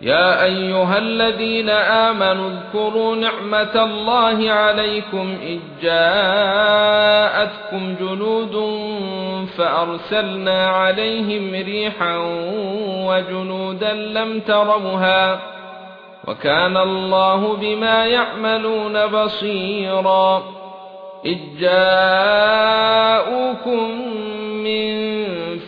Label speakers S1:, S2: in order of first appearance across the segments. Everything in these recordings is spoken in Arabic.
S1: يا أيها الذين آمنوا اذكروا نعمة الله عليكم إذ جاءتكم جنود فأرسلنا عليهم ريحا وجنودا لم تروها وكان الله بما يعملون بصيرا إذ جاءوكم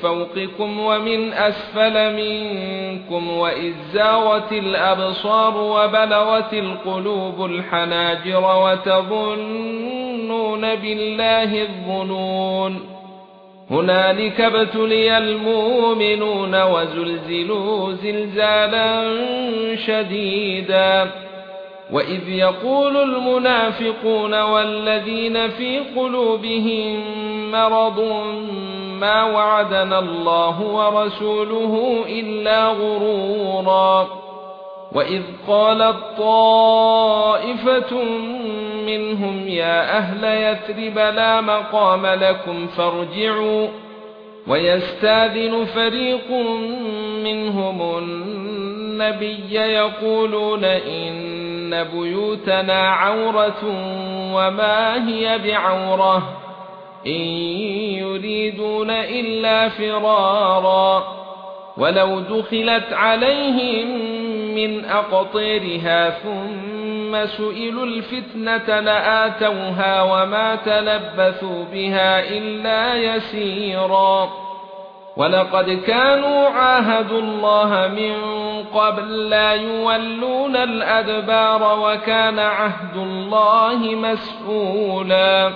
S1: فوقكم ومن أسفل منكم وإذ زاغت الأبصار وبلغت القلوب الحناجر وتظنون بالله الظنون هنالك ابتلي المؤمنون وزلزلوا زلزالا شديدا واذ يقول المنافقون والذين في قلوبهم مرض ما وعدنا الله ورسوله الا غرورا واذ قالت طائفه منهم يا أهل يثرب لا مقام لكم فارجعوا ويستاذن فريق منهم النبي يقولون ان بيوتنا عورة وما هي بعورة إن يريدون إلا فرارا ولو دخلت عليهم من اقطيرها ثم سئلوا الفتنة لآتوها وما تلبثوا بها إلا يسيرا ولقد كانوا عاهدوا الله من قبل لا يولون الأدبار وكان عهد الله مسؤولا.